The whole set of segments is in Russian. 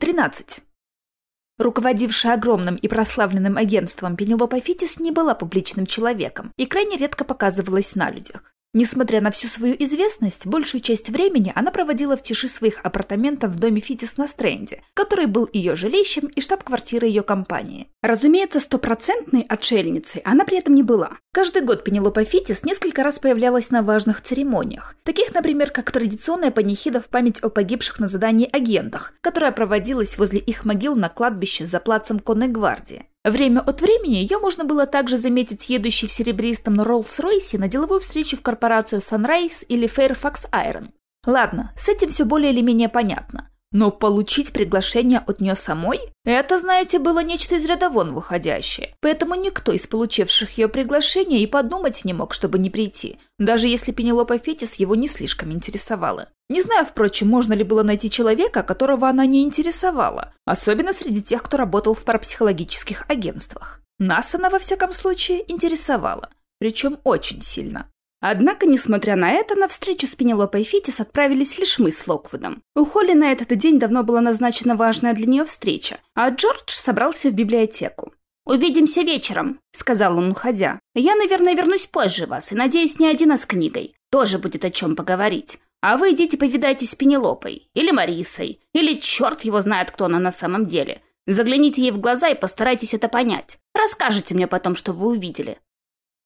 13. Руководившая огромным и прославленным агентством Пенелопа Фитис не была публичным человеком и крайне редко показывалась на людях. Несмотря на всю свою известность, большую часть времени она проводила в тиши своих апартаментов в доме Фитис на Стрэнде, который был ее жилищем и штаб-квартирой ее компании. Разумеется, стопроцентной отшельницей она при этом не была. Каждый год Пенелопа Фитис несколько раз появлялась на важных церемониях, таких, например, как традиционная панихида в память о погибших на задании агентах, которая проводилась возле их могил на кладбище за плацем Конной гвардии. Время от времени ее можно было также заметить едущей в серебристом Роллс-Ройсе на деловую встречу в корпорацию Sunrise или Fairfax Iron. Ладно, с этим все более или менее понятно. Но получить приглашение от нее самой – это, знаете, было нечто из ряда вон выходящее. Поэтому никто из получивших ее приглашение и подумать не мог, чтобы не прийти, даже если Пенелопа Фетис его не слишком интересовала. Не знаю, впрочем, можно ли было найти человека, которого она не интересовала, особенно среди тех, кто работал в парапсихологических агентствах. Нас она, во всяком случае, интересовала, причем очень сильно. Однако, несмотря на это, на встречу с Пенелопой Фитис отправились лишь мы с Локвудом. У Холли на этот день давно была назначена важная для нее встреча, а Джордж собрался в библиотеку. «Увидимся вечером», — сказал он, уходя. «Я, наверное, вернусь позже вас, и, надеюсь, не один, а с книгой. Тоже будет о чем поговорить. А вы идите повидайтесь с Пенелопой, или Марисой, или черт его знает, кто она на самом деле. Загляните ей в глаза и постарайтесь это понять. Расскажите мне потом, что вы увидели.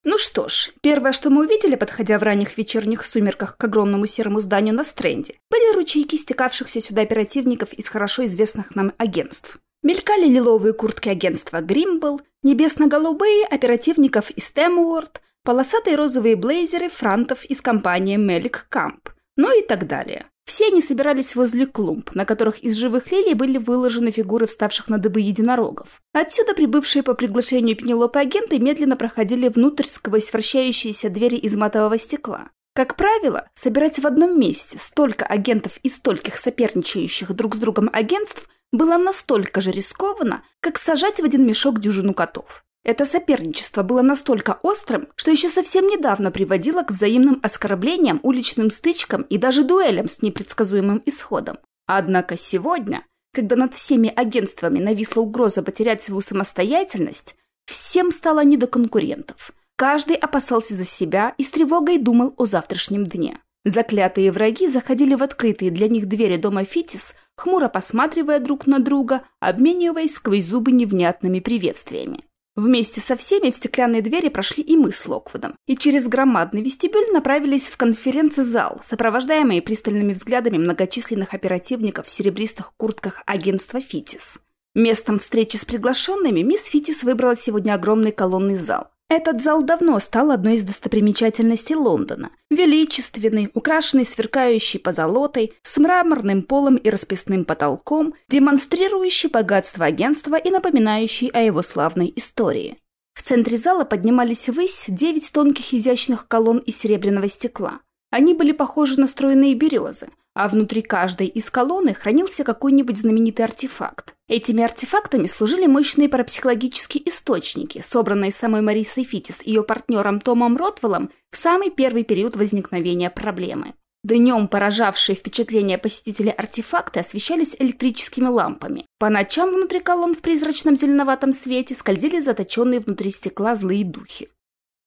Ну что ж, первое, что мы увидели, подходя в ранних вечерних сумерках к огромному серому зданию на стренде, были ручейки стекавшихся сюда оперативников из хорошо известных нам агентств. Мелькали лиловые куртки агентства Гримбл, небесно-голубые оперативников из Темуорд, полосатые розовые блейзеры франтов из компании Мелик Камп, ну и так далее. Все они собирались возле клумб, на которых из живых лилий были выложены фигуры вставших на дыбы единорогов. Отсюда прибывшие по приглашению Пенелопы агенты медленно проходили внутрь сквозь вращающиеся двери из матового стекла. Как правило, собирать в одном месте столько агентов и стольких соперничающих друг с другом агентств было настолько же рискованно, как сажать в один мешок дюжину котов. Это соперничество было настолько острым, что еще совсем недавно приводило к взаимным оскорблениям, уличным стычкам и даже дуэлям с непредсказуемым исходом. Однако сегодня, когда над всеми агентствами нависла угроза потерять свою самостоятельность, всем стало не до конкурентов. Каждый опасался за себя и с тревогой думал о завтрашнем дне. Заклятые враги заходили в открытые для них двери дома Фитис, хмуро посматривая друг на друга, обмениваясь сквозь зубы невнятными приветствиями. Вместе со всеми в стеклянные двери прошли и мы с Локвудом, и через громадный вестибюль направились в конференц-зал, сопровождаемые пристальными взглядами многочисленных оперативников в серебристых куртках агентства «Фитис». Местом встречи с приглашенными мисс Фитис выбрала сегодня огромный колонный зал. Этот зал давно стал одной из достопримечательностей Лондона. Величественный, украшенный сверкающей позолотой, с мраморным полом и расписным потолком, демонстрирующий богатство агентства и напоминающий о его славной истории. В центре зала поднимались ввысь девять тонких изящных колонн из серебряного стекла. Они были похожи на стройные березы, а внутри каждой из колонны хранился какой-нибудь знаменитый артефакт. Этими артефактами служили мощные парапсихологические источники, собранные самой Марисой Фитис и ее партнером Томом Ротвеллом в самый первый период возникновения проблемы. Днем поражавшие впечатление посетителей артефакты освещались электрическими лампами. По ночам внутри колонн в призрачном зеленоватом свете скользили заточенные внутри стекла злые духи.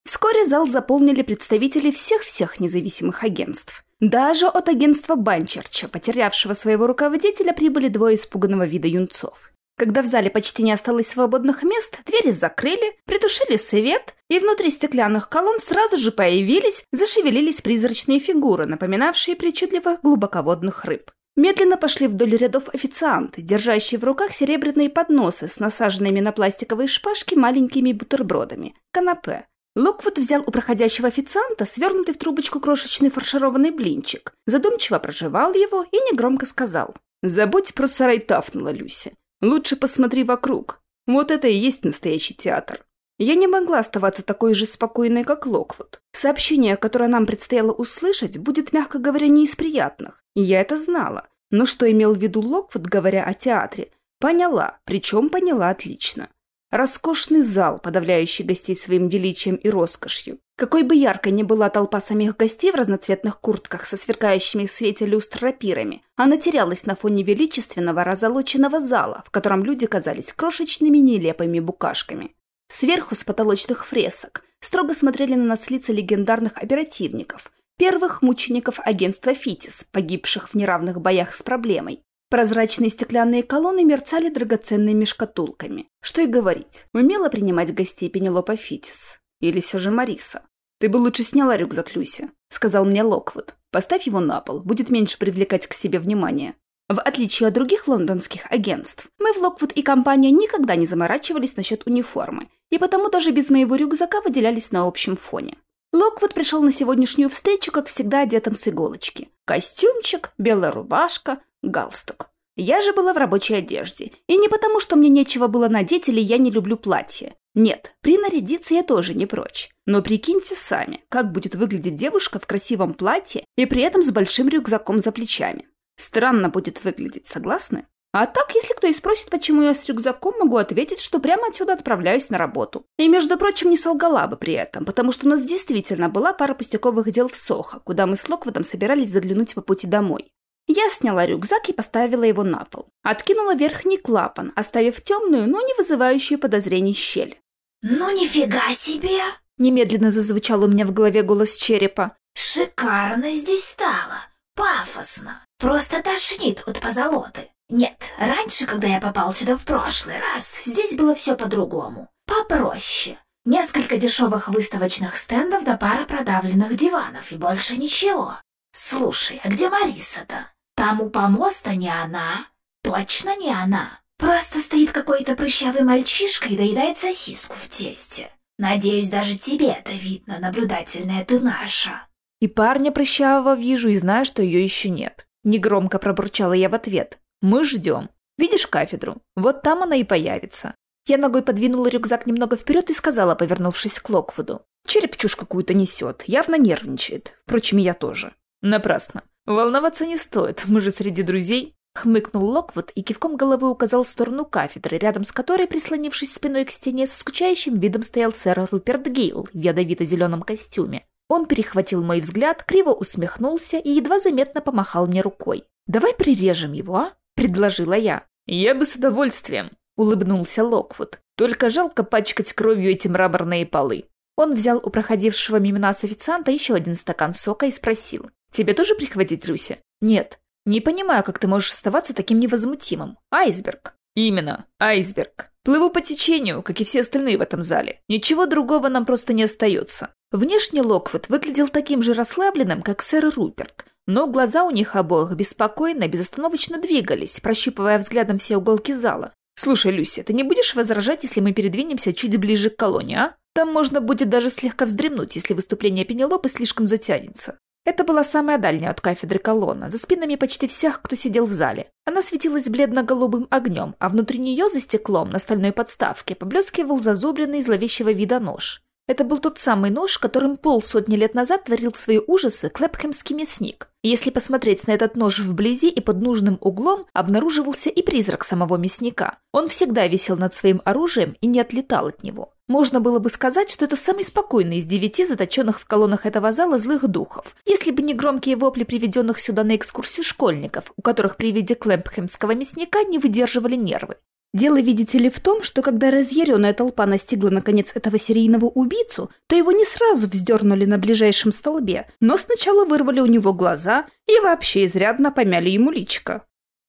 Вскоре зал заполнили представители всех-всех независимых агентств. Даже от агентства Банчерча, потерявшего своего руководителя, прибыли двое испуганного вида юнцов. Когда в зале почти не осталось свободных мест, двери закрыли, притушили свет, и внутри стеклянных колонн сразу же появились, зашевелились призрачные фигуры, напоминавшие причудливых глубоководных рыб. Медленно пошли вдоль рядов официанты, держащие в руках серебряные подносы с насаженными на пластиковые шпажки маленькими бутербродами, канапе, Локвуд взял у проходящего официанта свернутый в трубочку крошечный фаршированный блинчик, задумчиво прожевал его и негромко сказал. «Забудь про сарай Тафнела, Люся. Лучше посмотри вокруг. Вот это и есть настоящий театр». Я не могла оставаться такой же спокойной, как Локвуд. Сообщение, которое нам предстояло услышать, будет, мягко говоря, не из приятных. И я это знала. Но что имел в виду Локвуд, говоря о театре, поняла, причем поняла отлично. Роскошный зал, подавляющий гостей своим величием и роскошью. Какой бы яркой ни была толпа самих гостей в разноцветных куртках со сверкающими в свете люстр рапирами, она терялась на фоне величественного разолоченного зала, в котором люди казались крошечными нелепыми букашками. Сверху с потолочных фресок строго смотрели на нас лица легендарных оперативников, первых мучеников агентства «Фитис», погибших в неравных боях с проблемой. Прозрачные стеклянные колонны мерцали драгоценными шкатулками. Что и говорить, умела принимать гостей Пенелопа Фитис. Или все же Мариса. «Ты бы лучше сняла рюкзак, Люси», — сказал мне Локвуд. «Поставь его на пол, будет меньше привлекать к себе внимание». В отличие от других лондонских агентств, мы в Локвуд и компания никогда не заморачивались насчет униформы, и потому даже без моего рюкзака выделялись на общем фоне. Локвуд пришел на сегодняшнюю встречу, как всегда, одетым с иголочки. Костюмчик, белая рубашка, галстук. Я же была в рабочей одежде. И не потому, что мне нечего было надеть или я не люблю платье. Нет, принарядиться я тоже не прочь. Но прикиньте сами, как будет выглядеть девушка в красивом платье и при этом с большим рюкзаком за плечами. Странно будет выглядеть, согласны? А так, если кто и спросит, почему я с рюкзаком, могу ответить, что прямо отсюда отправляюсь на работу. И, между прочим, не солгала бы при этом, потому что у нас действительно была пара пустяковых дел в Сохо, куда мы с Локводом собирались заглянуть по пути домой. Я сняла рюкзак и поставила его на пол. Откинула верхний клапан, оставив темную, но не вызывающую подозрений щель. «Ну нифига себе!» Немедленно зазвучал у меня в голове голос черепа. «Шикарно здесь стало! Пафосно! Просто тошнит от позолоты!» Нет, раньше, когда я попал сюда в прошлый раз, здесь было все по-другому. Попроще. Несколько дешевых выставочных стендов да пара продавленных диванов и больше ничего. Слушай, а где Мариса-то? Там у помоста не она. Точно не она. Просто стоит какой-то прыщавый мальчишка и доедает сосиску в тесте. Надеюсь, даже тебе это видно, наблюдательная ты наша. И парня прыщавого вижу и знаю, что ее еще нет. Негромко пробурчала я в ответ. Мы ждем. Видишь кафедру? Вот там она и появится. Я ногой подвинула рюкзак немного вперед и сказала, повернувшись к Локвуду. Череп чушь какую-то несет, явно нервничает. Впрочем, я тоже. Напрасно. Волноваться не стоит, мы же среди друзей. Хмыкнул Локвуд и кивком головы указал в сторону кафедры, рядом с которой, прислонившись спиной к стене, со скучающим видом стоял сэр Руперт Гейл в ядовито-зеленом костюме. Он перехватил мой взгляд, криво усмехнулся и едва заметно помахал мне рукой. «Давай прирежем его, а?» предложила я. «Я бы с удовольствием», — улыбнулся Локвуд. «Только жалко пачкать кровью эти мраморные полы». Он взял у проходившего мимо нас официанта еще один стакан сока и спросил. «Тебе тоже прихватить, Люся?» «Нет. Не понимаю, как ты можешь оставаться таким невозмутимым. Айсберг». «Именно. Айсберг. Плыву по течению, как и все остальные в этом зале. Ничего другого нам просто не остается». Внешне Локвуд выглядел таким же расслабленным, как сэр Руперт, но глаза у них обоих беспокойно, безостановочно двигались, прощупывая взглядом все уголки зала. «Слушай, Люся, ты не будешь возражать, если мы передвинемся чуть ближе к колонии, а? Там можно будет даже слегка вздремнуть, если выступление Пенелопы слишком затянется». Это была самая дальняя от кафедры колонна, за спинами почти всех, кто сидел в зале. Она светилась бледно-голубым огнем, а внутри нее за стеклом на стальной подставке поблескивал зазубренный зловещего вида нож. Это был тот самый нож, которым полсотни лет назад творил свои ужасы клепхемский мясник. Если посмотреть на этот нож вблизи и под нужным углом, обнаруживался и призрак самого мясника. Он всегда висел над своим оружием и не отлетал от него. Можно было бы сказать, что это самый спокойный из девяти заточенных в колоннах этого зала злых духов, если бы не громкие вопли приведенных сюда на экскурсию школьников, у которых при виде клемпхемского мясника не выдерживали нервы. Дело, видите ли, в том, что когда разъяренная толпа настигла наконец этого серийного убийцу, то его не сразу вздернули на ближайшем столбе, но сначала вырвали у него глаза и вообще изрядно помяли ему личико.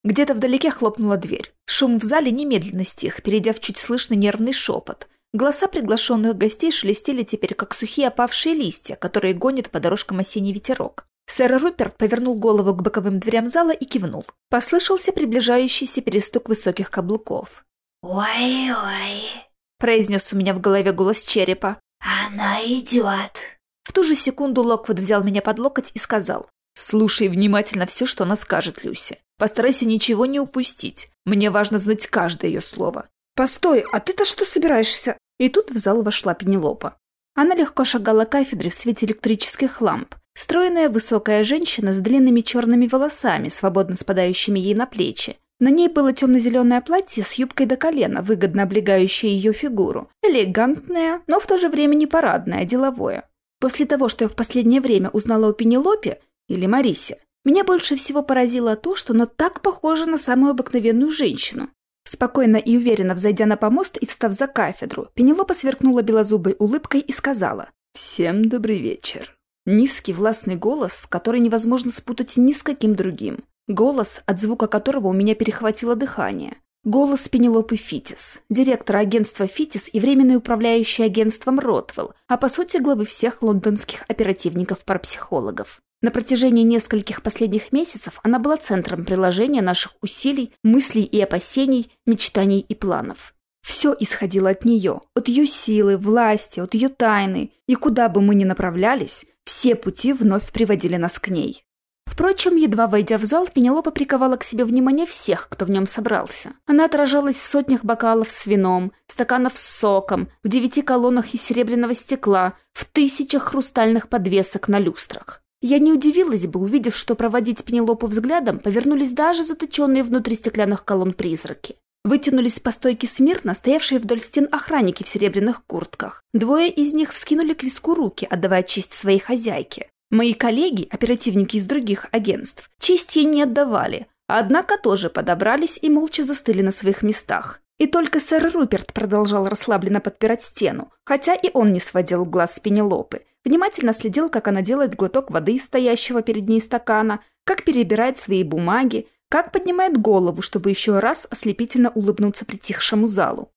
Где-то вдалеке хлопнула дверь. Шум в зале немедленно стих, перейдя в чуть слышный нервный шепот. Голоса приглашенных гостей шелестели теперь, как сухие опавшие листья, которые гонит по дорожкам осенний ветерок. Сэр Руперт повернул голову к боковым дверям зала и кивнул. Послышался приближающийся перестук высоких каблуков. «Ой-ой», — произнес у меня в голове голос черепа. «Она идет». В ту же секунду Локвуд взял меня под локоть и сказал. «Слушай внимательно все, что она скажет, Люси. Постарайся ничего не упустить. Мне важно знать каждое ее слово». «Постой, а ты-то что собираешься?» И тут в зал вошла Пенелопа. Она легко шагала кафедре в свете электрических ламп. Стройная высокая женщина с длинными черными волосами, свободно спадающими ей на плечи. На ней было темно-зеленое платье с юбкой до колена, выгодно облегающее ее фигуру. Элегантное, но в то же время не парадное, а деловое. После того, что я в последнее время узнала о Пенелопе или Марисе, меня больше всего поразило то, что она так похожа на самую обыкновенную женщину. Спокойно и уверенно взойдя на помост и встав за кафедру, Пенелопа сверкнула белозубой улыбкой и сказала «Всем добрый вечер». Низкий властный голос, который невозможно спутать ни с каким другим. Голос, от звука которого у меня перехватило дыхание. Голос Пенелопы Фитис, директора агентства Фитис и временной управляющей агентством Ротвелл, а по сути главы всех лондонских оперативников-парапсихологов. На протяжении нескольких последних месяцев она была центром приложения наших усилий, мыслей и опасений, мечтаний и планов. Все исходило от нее, от ее силы, власти, от ее тайны, и куда бы мы ни направлялись, все пути вновь приводили нас к ней. Впрочем, едва войдя в зал, Пенелопа приковала к себе внимание всех, кто в нем собрался. Она отражалась в сотнях бокалов с вином, стаканов с соком, в девяти колоннах из серебряного стекла, в тысячах хрустальных подвесок на люстрах. Я не удивилась бы, увидев, что проводить Пенелопу взглядом повернулись даже заточенные внутри стеклянных колонн призраки. Вытянулись по стойке смирно стоявшие вдоль стен охранники в серебряных куртках. Двое из них вскинули к виску руки, отдавая честь своей хозяйке. Мои коллеги, оперативники из других агентств, честь ей не отдавали, однако тоже подобрались и молча застыли на своих местах. И только сэр Руперт продолжал расслабленно подпирать стену, хотя и он не сводил глаз с Пенелопы, внимательно следил, как она делает глоток воды из стоящего перед ней стакана, как перебирает свои бумаги, как поднимает голову, чтобы еще раз ослепительно улыбнуться притихшему залу.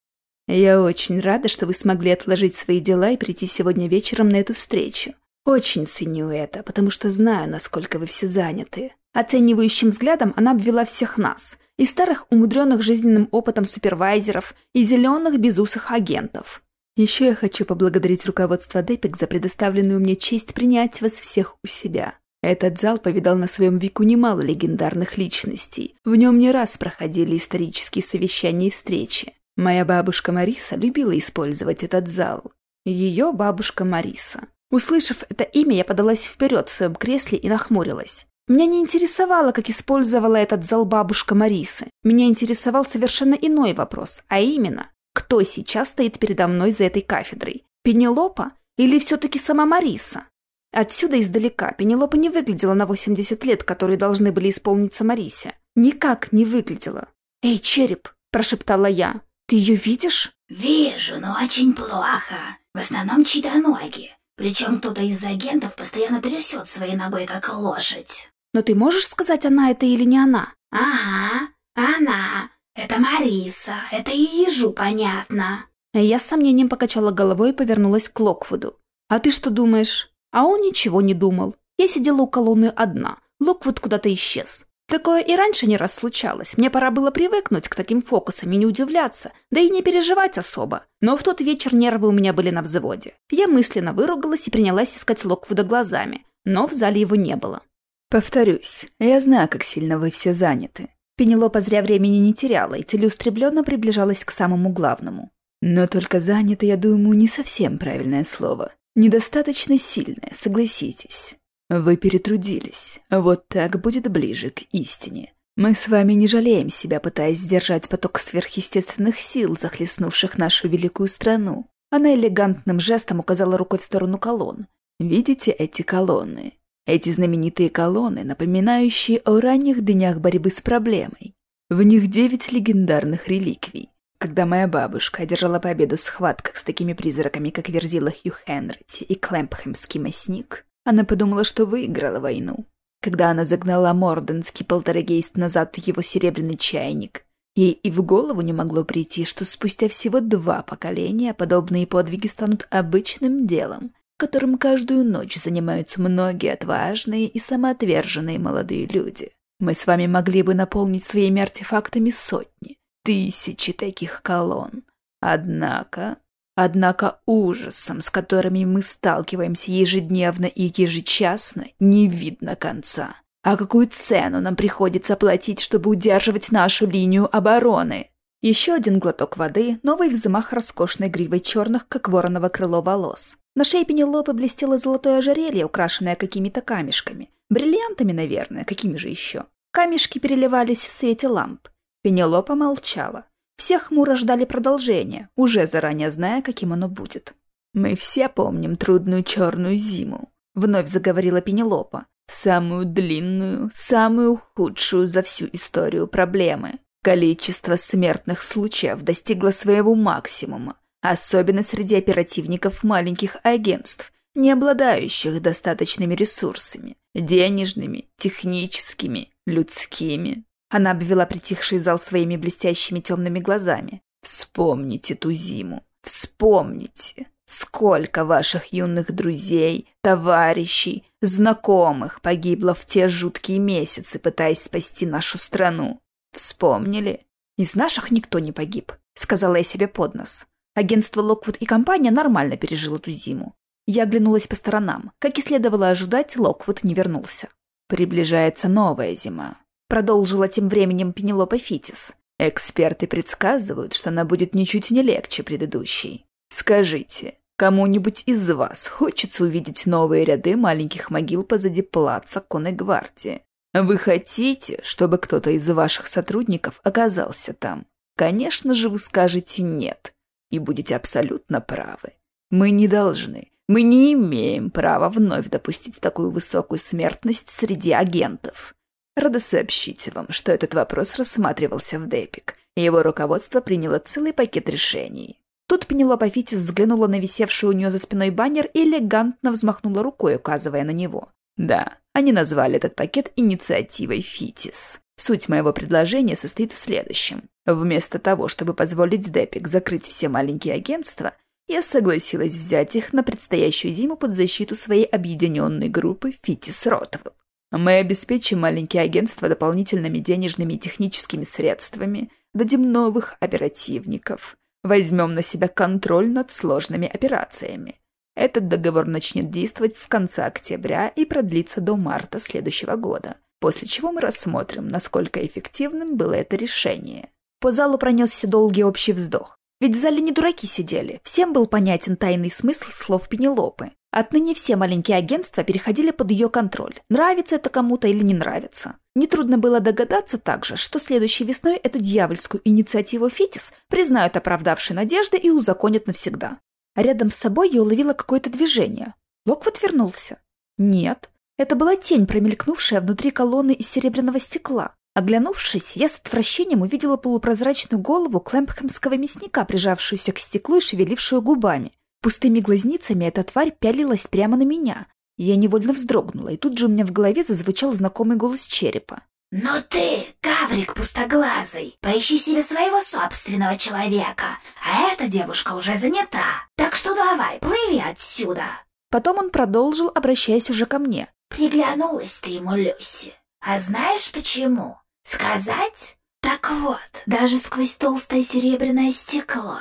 «Я очень рада, что вы смогли отложить свои дела и прийти сегодня вечером на эту встречу. Очень ценю это, потому что знаю, насколько вы все заняты. Оценивающим взглядом она обвела всех нас. И старых, умудренных жизненным опытом супервайзеров, и зеленых, безусых агентов. Еще я хочу поблагодарить руководство Депик за предоставленную мне честь принять вас всех у себя. Этот зал повидал на своем веку немало легендарных личностей. В нем не раз проходили исторические совещания и встречи. Моя бабушка Мариса любила использовать этот зал. Ее бабушка Мариса. Услышав это имя, я подалась вперед в своем кресле и нахмурилась. Меня не интересовало, как использовала этот зал бабушка Марисы. Меня интересовал совершенно иной вопрос, а именно, кто сейчас стоит передо мной за этой кафедрой? Пенелопа или все-таки сама Мариса? Отсюда издалека Пенелопа не выглядела на 80 лет, которые должны были исполниться Марисе. Никак не выглядела. «Эй, череп!» – прошептала я. «Ты ее видишь?» «Вижу, но очень плохо. В основном чьи-то ноги. Причем кто-то из агентов постоянно трясет своей ногой, как лошадь. Но ты можешь сказать, она это или не она? Ага, она. Это Мариса. Это и ежу понятно. Я с сомнением покачала головой и повернулась к Локвуду. А ты что думаешь? А он ничего не думал. Я сидела у колонны одна. Локвуд куда-то исчез. Такое и раньше не раз случалось. Мне пора было привыкнуть к таким фокусам и не удивляться, да и не переживать особо. Но в тот вечер нервы у меня были на взводе. Я мысленно выругалась и принялась искать Локвуда глазами, но в зале его не было. «Повторюсь, я знаю, как сильно вы все заняты». Пенелопа зря времени не теряла и целеустремленно приближалась к самому главному. «Но только заняты, я думаю, не совсем правильное слово. Недостаточно сильное, согласитесь. Вы перетрудились. Вот так будет ближе к истине. Мы с вами не жалеем себя, пытаясь сдержать поток сверхъестественных сил, захлестнувших нашу великую страну. Она элегантным жестом указала рукой в сторону колонн. Видите эти колонны? Эти знаменитые колонны, напоминающие о ранних днях борьбы с проблемой. В них девять легендарных реликвий. Когда моя бабушка одержала победу в схватках с такими призраками, как Верзила Хью Хенрити и Клэмпхэмский мясник, она подумала, что выиграла войну. Когда она загнала Морденский полтергейст назад в его серебряный чайник, ей и в голову не могло прийти, что спустя всего два поколения подобные подвиги станут обычным делом, которым каждую ночь занимаются многие отважные и самоотверженные молодые люди. Мы с вами могли бы наполнить своими артефактами сотни, тысячи таких колонн. Однако Однако ужасом, с которыми мы сталкиваемся ежедневно и ежечасно, не видно конца. А какую цену нам приходится платить, чтобы удерживать нашу линию обороны? Еще один глоток воды, новый взмах роскошной гривой черных, как вороново крыло волос. На шее Пенелопы блестело золотое ожерелье, украшенное какими-то камешками. Бриллиантами, наверное, какими же еще. Камешки переливались в свете ламп. Пенелопа молчала. Все хмуро ждали продолжения, уже заранее зная, каким оно будет. Мы все помним трудную черную зиму, вновь заговорила Пенелопа. Самую длинную, самую худшую за всю историю проблемы. Количество смертных случаев достигло своего максимума, особенно среди оперативников маленьких агентств, не обладающих достаточными ресурсами, денежными, техническими, людскими. Она обвела притихший зал своими блестящими темными глазами. Вспомните ту зиму. Вспомните, сколько ваших юных друзей, товарищей, знакомых погибло в те жуткие месяцы, пытаясь спасти нашу страну. Вспомнили? Из наших никто не погиб, сказала я себе под нос. Агентство Локвуд и компания нормально пережил эту зиму. Я оглянулась по сторонам. Как и следовало ожидать, Локвуд не вернулся. Приближается новая зима. Продолжила тем временем Пенелопа Фитис. Эксперты предсказывают, что она будет ничуть не легче предыдущей. Скажите, кому-нибудь из вас хочется увидеть новые ряды маленьких могил позади плаца конной гвардии? Вы хотите, чтобы кто-то из ваших сотрудников оказался там? Конечно же, вы скажете «нет» и будете абсолютно правы. Мы не должны, мы не имеем права вновь допустить такую высокую смертность среди агентов. Рада сообщить вам, что этот вопрос рассматривался в ДЭПИК, и его руководство приняло целый пакет решений. Тут Пенелопа Фитис взглянула на висевший у нее за спиной баннер и элегантно взмахнула рукой, указывая на него. Да, они назвали этот пакет инициативой Фитис. Суть моего предложения состоит в следующем. Вместо того, чтобы позволить ДЭПИК закрыть все маленькие агентства, я согласилась взять их на предстоящую зиму под защиту своей объединенной группы Фитис Ротвелл. Мы обеспечим маленькие агентства дополнительными денежными и техническими средствами, дадим новых оперативников, возьмем на себя контроль над сложными операциями. Этот договор начнет действовать с конца октября и продлится до марта следующего года, после чего мы рассмотрим, насколько эффективным было это решение. По залу пронесся долгий общий вздох. Ведь в зале не дураки сидели, всем был понятен тайный смысл слов Пенелопы. Отныне все маленькие агентства переходили под ее контроль, нравится это кому-то или не нравится. Нетрудно было догадаться также, что следующей весной эту дьявольскую инициативу Фитис признают оправдавшей надежды и узаконят навсегда. Рядом с собой я уловила какое-то движение. Локвуд вернулся. Нет, это была тень, промелькнувшая внутри колонны из серебряного стекла. Оглянувшись, я с отвращением увидела полупрозрачную голову клэмпхэмского мясника, прижавшуюся к стеклу и шевелившую губами. Пустыми глазницами эта тварь пялилась прямо на меня. Я невольно вздрогнула, и тут же у меня в голове зазвучал знакомый голос черепа. «Ну ты, гаврик пустоглазый, поищи себе своего собственного человека, а эта девушка уже занята, так что давай, плыви отсюда!» Потом он продолжил, обращаясь уже ко мне. «Приглянулась ты ему, Люси. А знаешь почему? Сказать? Так вот, даже сквозь толстое серебряное стекло,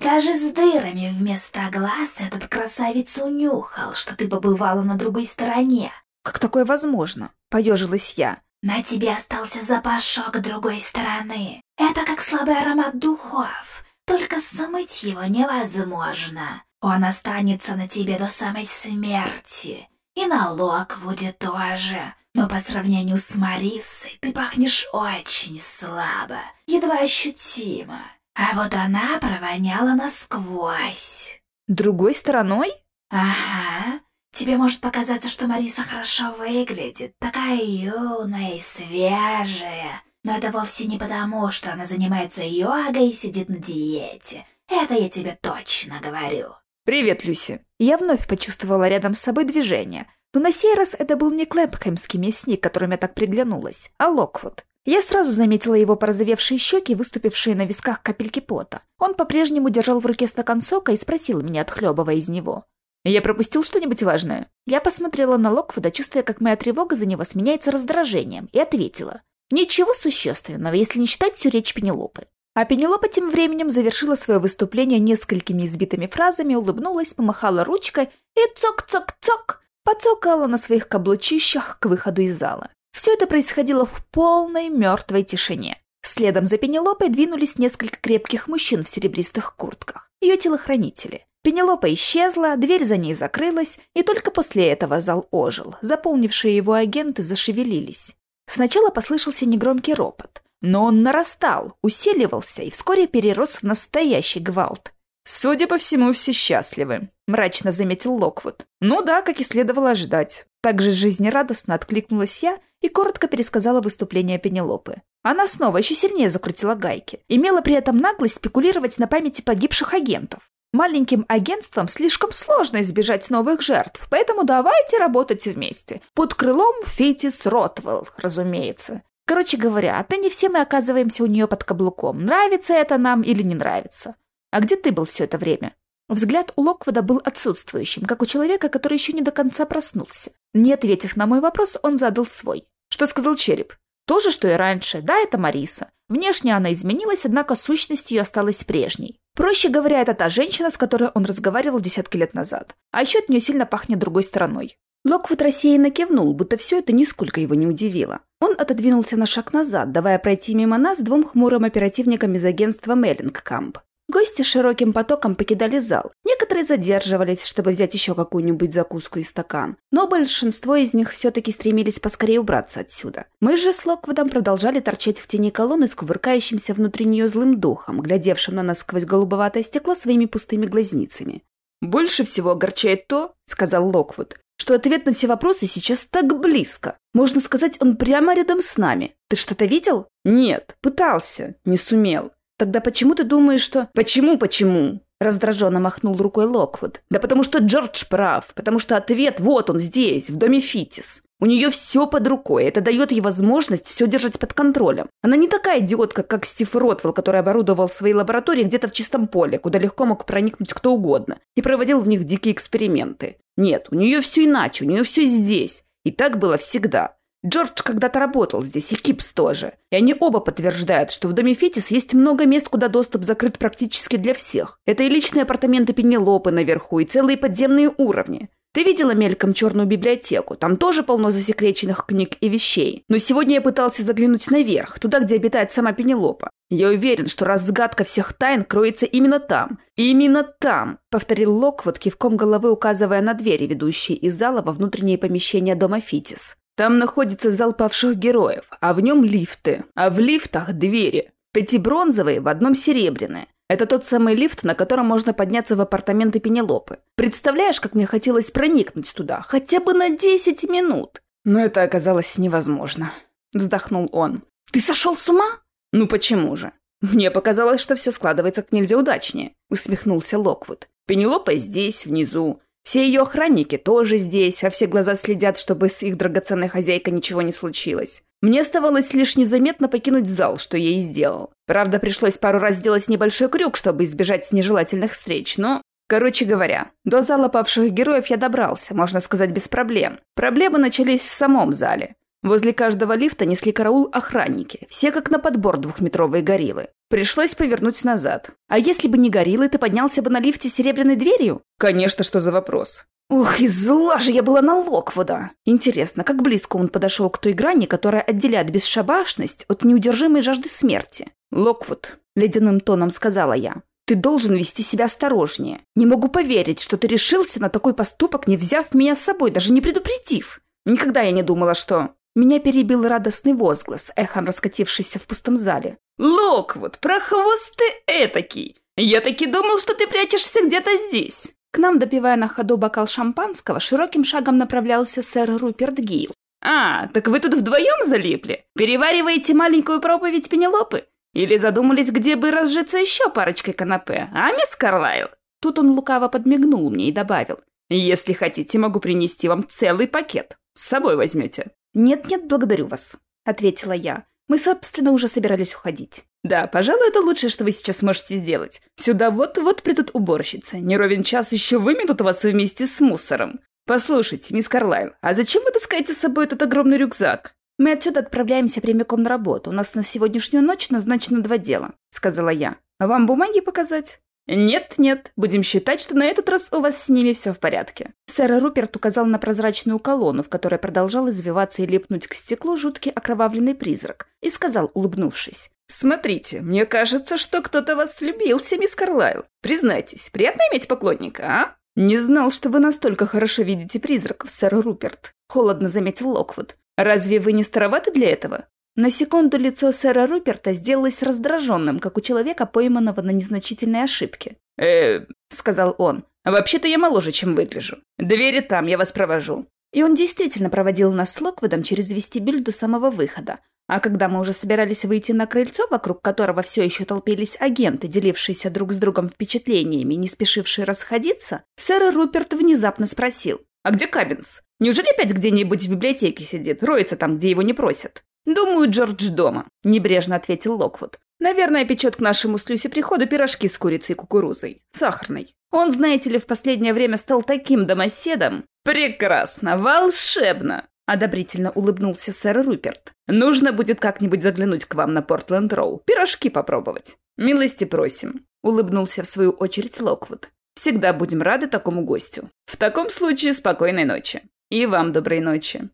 даже с дырами вместо глаз этот красавец унюхал, что ты побывала на другой стороне. Как такое возможно? Поежилась я. На тебе остался запашок другой стороны. Это как слабый аромат духов. Только смыть его невозможно. Он останется на тебе до самой смерти. И на Локвуде тоже. Но по сравнению с Марисой ты пахнешь очень слабо, едва ощутимо. А вот она провоняла насквозь. Другой стороной? Ага. Тебе может показаться, что Мариса хорошо выглядит, такая юная и свежая. Но это вовсе не потому, что она занимается йогой и сидит на диете. Это я тебе точно говорю. «Привет, Люси!» Я вновь почувствовала рядом с собой движение, но на сей раз это был не Клэпхэмский мясник, которым я так приглянулась, а Локвуд. Я сразу заметила его порозовевшие щеки, выступившие на висках капельки пота. Он по-прежнему держал в руке стакан сока и спросил меня, отхлебывая из него. «Я пропустил что-нибудь важное?» Я посмотрела на Локвуда, чувствуя, как моя тревога за него сменяется раздражением, и ответила. «Ничего существенного, если не считать всю речь Пенелопы. А Пенелопа тем временем завершила свое выступление несколькими избитыми фразами, улыбнулась, помахала ручкой и цок-цок-цок поцокала на своих каблучищах к выходу из зала. Все это происходило в полной мертвой тишине. Следом за Пенелопой двинулись несколько крепких мужчин в серебристых куртках, ее телохранители. Пенелопа исчезла, дверь за ней закрылась, и только после этого зал ожил, заполнившие его агенты зашевелились. Сначала послышался негромкий ропот, но он нарастал, усиливался и вскоре перерос в настоящий гвалт. Судя по всему, все счастливы, мрачно заметил Локвуд. Ну да, как и следовало ожидать. Также жизнерадостно откликнулась я и коротко пересказала выступление Пенелопы. Она снова еще сильнее закрутила гайки, имела при этом наглость спекулировать на памяти погибших агентов. Маленьким агентствам слишком сложно избежать новых жертв, поэтому давайте работать вместе. Под крылом Фитис Ротвелл, разумеется. Короче говоря, а то не все мы оказываемся у нее под каблуком. Нравится это нам или не нравится. А где ты был все это время? Взгляд у Локвуда был отсутствующим, как у человека, который еще не до конца проснулся. Не ответив на мой вопрос, он задал свой. Что сказал череп? То же, что и раньше. Да, это Мариса. Внешне она изменилась, однако сущность ее осталась прежней. Проще говоря, это та женщина, с которой он разговаривал десятки лет назад. А еще от нее сильно пахнет другой стороной. Локвуд рассеянно кивнул, будто все это нисколько его не удивило. Он отодвинулся на шаг назад, давая пройти мимо нас двум хмурым оперативникам из агентства Меллингкамп. Гости широким потоком покидали зал. Некоторые задерживались, чтобы взять еще какую-нибудь закуску и стакан. Но большинство из них все-таки стремились поскорее убраться отсюда. Мы же с Локвудом продолжали торчать в тени колонны с кувыркающимся внутри нее злым духом, глядевшим на нас сквозь голубоватое стекло своими пустыми глазницами. «Больше всего огорчает то, — сказал Локвуд, — что ответ на все вопросы сейчас так близко. Можно сказать, он прямо рядом с нами. Ты что-то видел? Нет, пытался, не сумел. Тогда почему ты думаешь, что... Почему, почему? Раздраженно махнул рукой Локвуд. Да потому что Джордж прав, потому что ответ вот он здесь, в доме Фитис. У нее все под рукой, это дает ей возможность все держать под контролем. Она не такая идиотка, как Стив Ротвелл, который оборудовал свои лаборатории где-то в чистом поле, куда легко мог проникнуть кто угодно, и проводил в них дикие эксперименты. Нет, у нее все иначе, у нее все здесь. И так было всегда. Джордж когда-то работал здесь, и Кипс тоже. И они оба подтверждают, что в доме Фетис есть много мест, куда доступ закрыт практически для всех. Это и личные апартаменты Пенелопы наверху, и целые подземные уровни. Ты видела мельком черную библиотеку? Там тоже полно засекреченных книг и вещей. Но сегодня я пытался заглянуть наверх, туда, где обитает сама Пенелопа. Я уверен, что разгадка всех тайн кроется именно там. Именно там, повторил Локвуд, кивком головы указывая на двери, ведущие из зала во внутреннее помещение дома Фитис. Там находится зал павших героев, а в нем лифты, а в лифтах двери. Пяти бронзовые, в одном серебряные. Это тот самый лифт, на котором можно подняться в апартаменты Пенелопы. Представляешь, как мне хотелось проникнуть туда, хотя бы на 10 минут? Но это оказалось невозможно. Вздохнул он. Ты сошел с ума? Ну почему же? Мне показалось, что все складывается как нельзя удачнее, усмехнулся Локвуд. Пенелопа здесь, внизу. Все ее охранники тоже здесь, а все глаза следят, чтобы с их драгоценной хозяйкой ничего не случилось. Мне оставалось лишь незаметно покинуть зал, что я и сделал. Правда, пришлось пару раз сделать небольшой крюк, чтобы избежать нежелательных встреч, но... Короче говоря, до зала павших героев я добрался, можно сказать, без проблем. Проблемы начались в самом зале. Возле каждого лифта несли караул охранники, все как на подбор двухметровые гориллы. Пришлось повернуть назад. А если бы не гориллы, ты поднялся бы на лифте с серебряной дверью? Конечно, что за вопрос. Ух, и зла же я была на Локвуда. Интересно, как близко он подошел к той грани, которая отделяет бесшабашность от неудержимой жажды смерти? Локвуд, ледяным тоном сказала я, ты должен вести себя осторожнее. Не могу поверить, что ты решился на такой поступок, не взяв меня с собой, даже не предупредив. Никогда я не думала, что... Меня перебил радостный возглас, эхом раскатившийся в пустом зале. «Локвуд, прохвост ты этакий! Я таки думал, что ты прячешься где-то здесь!» К нам, допивая на ходу бокал шампанского, широким шагом направлялся сэр Руперт Гейл. «А, так вы тут вдвоем залипли? Перевариваете маленькую проповедь Пенелопы? Или задумались, где бы разжиться еще парочкой канапе, а, мисс Карлайл?» Тут он лукаво подмигнул мне и добавил. «Если хотите, могу принести вам целый пакет. С собой возьмете». «Нет-нет, благодарю вас», — ответила я. Мы, собственно, уже собирались уходить. «Да, пожалуй, это лучшее, что вы сейчас можете сделать. Сюда вот-вот придут уборщицы. Не ровен час еще выметут вас вместе с мусором. Послушайте, мисс Карлайл, а зачем вы таскаете с собой этот огромный рюкзак?» «Мы отсюда отправляемся прямиком на работу. У нас на сегодняшнюю ночь назначено два дела», — сказала я. «Вам бумаги показать?» «Нет-нет, будем считать, что на этот раз у вас с ними все в порядке». Сэр Руперт указал на прозрачную колонну, в которой продолжал извиваться и липнуть к стеклу жуткий окровавленный призрак, и сказал, улыбнувшись. «Смотрите, мне кажется, что кто-то вас слюбился, мисс Карлайл. Признайтесь, приятно иметь поклонника, а?» «Не знал, что вы настолько хорошо видите призраков, сэр Руперт», — холодно заметил Локвуд. «Разве вы не староваты для этого?» На секунду лицо сэра Руперта сделалось раздраженным, как у человека, пойманного на незначительной ошибке. э сказал он. «Вообще-то я моложе, чем выгляжу. Двери там, я вас провожу». И он действительно проводил нас с Локвудом через вестибюль до самого выхода. А когда мы уже собирались выйти на крыльцо, вокруг которого все еще толпились агенты, делившиеся друг с другом впечатлениями, не спешившие расходиться, сэр Руперт внезапно спросил. «А где Кабинс? Неужели опять где-нибудь в библиотеке сидит, роется там, где его не просят?» «Думаю, Джордж дома», — небрежно ответил Локвуд. «Наверное, печет к нашему с приходу пирожки с курицей и кукурузой. Сахарной. Он, знаете ли, в последнее время стал таким домоседом. Прекрасно, волшебно!» — одобрительно улыбнулся сэр Руперт. «Нужно будет как-нибудь заглянуть к вам на Портленд-Роу, пирожки попробовать. Милости просим», — улыбнулся в свою очередь Локвуд. «Всегда будем рады такому гостю. В таком случае спокойной ночи. И вам доброй ночи».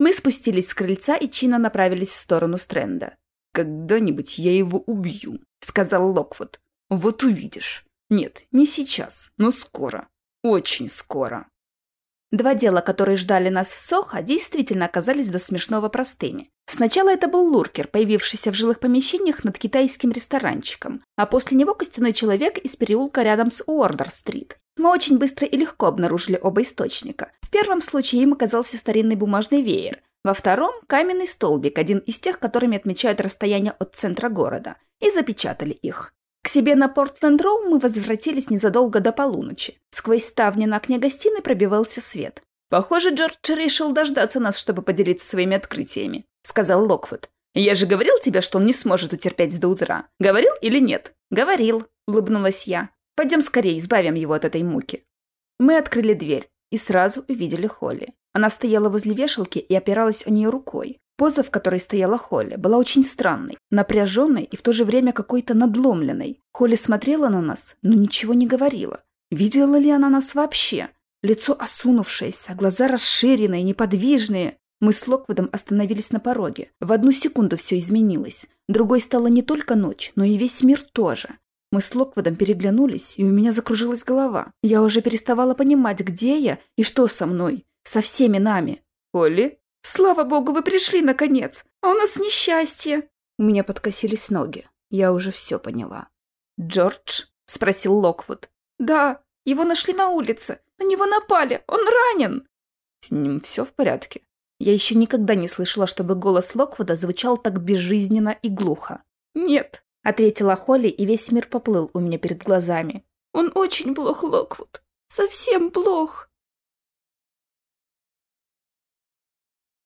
Мы спустились с крыльца и чинно направились в сторону Стрэнда. «Когда-нибудь я его убью», — сказал Локвуд. «Вот увидишь. Нет, не сейчас, но скоро. Очень скоро». Два дела, которые ждали нас в Сохо, действительно оказались до смешного простыми. Сначала это был луркер, появившийся в жилых помещениях над китайским ресторанчиком, а после него костяной человек из переулка рядом с Уордер-стрит. Мы очень быстро и легко обнаружили оба источника. В первом случае им оказался старинный бумажный веер, во втором – каменный столбик, один из тех, которыми отмечают расстояние от центра города, и запечатали их. К себе на Портленд-Роу мы возвратились незадолго до полуночи. Сквозь ставни на окне гостиной пробивался свет. «Похоже, Джордж решил дождаться нас, чтобы поделиться своими открытиями», — сказал Локвуд. «Я же говорил тебе, что он не сможет утерпеть до утра. Говорил или нет?» «Говорил», — улыбнулась я. Пойдем скорее, избавим его от этой муки. Мы открыли дверь и сразу увидели Холли. Она стояла возле вешалки и опиралась о нее рукой. Поза, в которой стояла Холли, была очень странной, напряженной и в то же время какой-то надломленной. Холли смотрела на нас, но ничего не говорила. Видела ли она нас вообще? Лицо осунувшееся, глаза расширенные, неподвижные. Мы с Локвудом остановились на пороге. В одну секунду все изменилось. Другой стала не только ночь, но и весь мир тоже. Мы с Локводом переглянулись, и у меня закружилась голова. Я уже переставала понимать, где я и что со мной. Со всеми нами. «Холли?» «Слава богу, вы пришли, наконец! А у нас несчастье!» У меня подкосились ноги. Я уже все поняла. «Джордж?» — спросил Локвуд. «Да, его нашли на улице. На него напали. Он ранен!» «С ним все в порядке?» Я еще никогда не слышала, чтобы голос Локвуда звучал так безжизненно и глухо. «Нет, — ответила Холли, и весь мир поплыл у меня перед глазами. «Он очень плох, Локвуд. Совсем плох».